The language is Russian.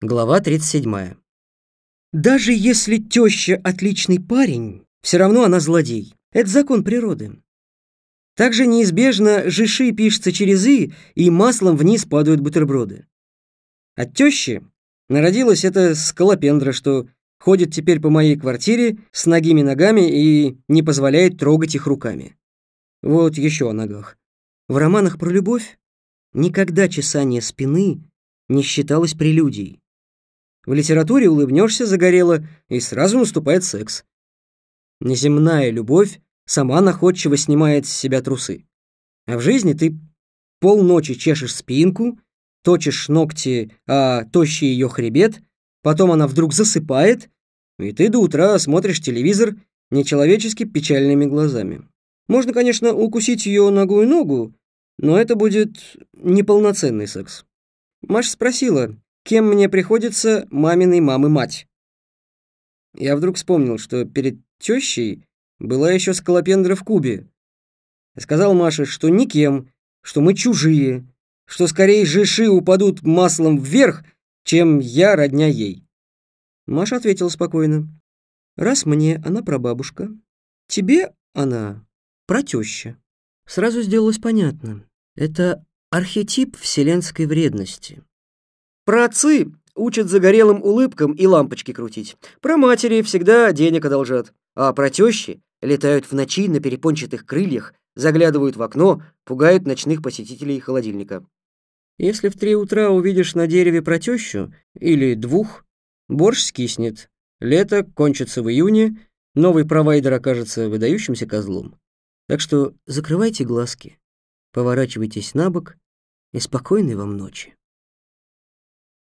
Глава 37. Даже если теща отличный парень, все равно она злодей. Это закон природы. Также неизбежно жиши пишется через «и», и маслом вниз падают бутерброды. От тещи народилась эта скалопендра, что ходит теперь по моей квартире с ногими ногами и не позволяет трогать их руками. Вот еще о ногах. В романах про любовь никогда чесание спины не считалось прелюдией. В литературе улыбнешься загорело, и сразу наступает секс. Неземная любовь сама находчиво снимает с себя трусы. А в жизни ты полночи чешешь спинку, точишь ногти, а тощий ее хребет, потом она вдруг засыпает, и ты до утра смотришь телевизор нечеловечески печальными глазами. Можно, конечно, укусить ее ногу и ногу, но это будет неполноценный секс. Маша спросила, кем мне приходится маминой мамы мать. Я вдруг вспомнил, что перед тещей была еще скалопендра в кубе. сказал Маше, что никем, что мы чужие, что скорее жиши упадут маслом вверх, чем я родня ей. Маша ответила спокойно. Раз мне она прабабушка, тебе она протеща. Сразу сделалось понятно. Это архетип вселенской вредности. Про отцы учат загорелым улыбкам и лампочки крутить. Про матери всегда денег одолжат. А про тещи летают в ночи на перепончатых крыльях, заглядывают в окно, пугают ночных посетителей холодильника. Если в три утра увидишь на дереве про тещу, или двух, борщ скиснет, лето кончится в июне, новый провайдер окажется выдающимся козлом. Так что закрывайте глазки, поворачивайтесь на бок и спокойной вам ночи.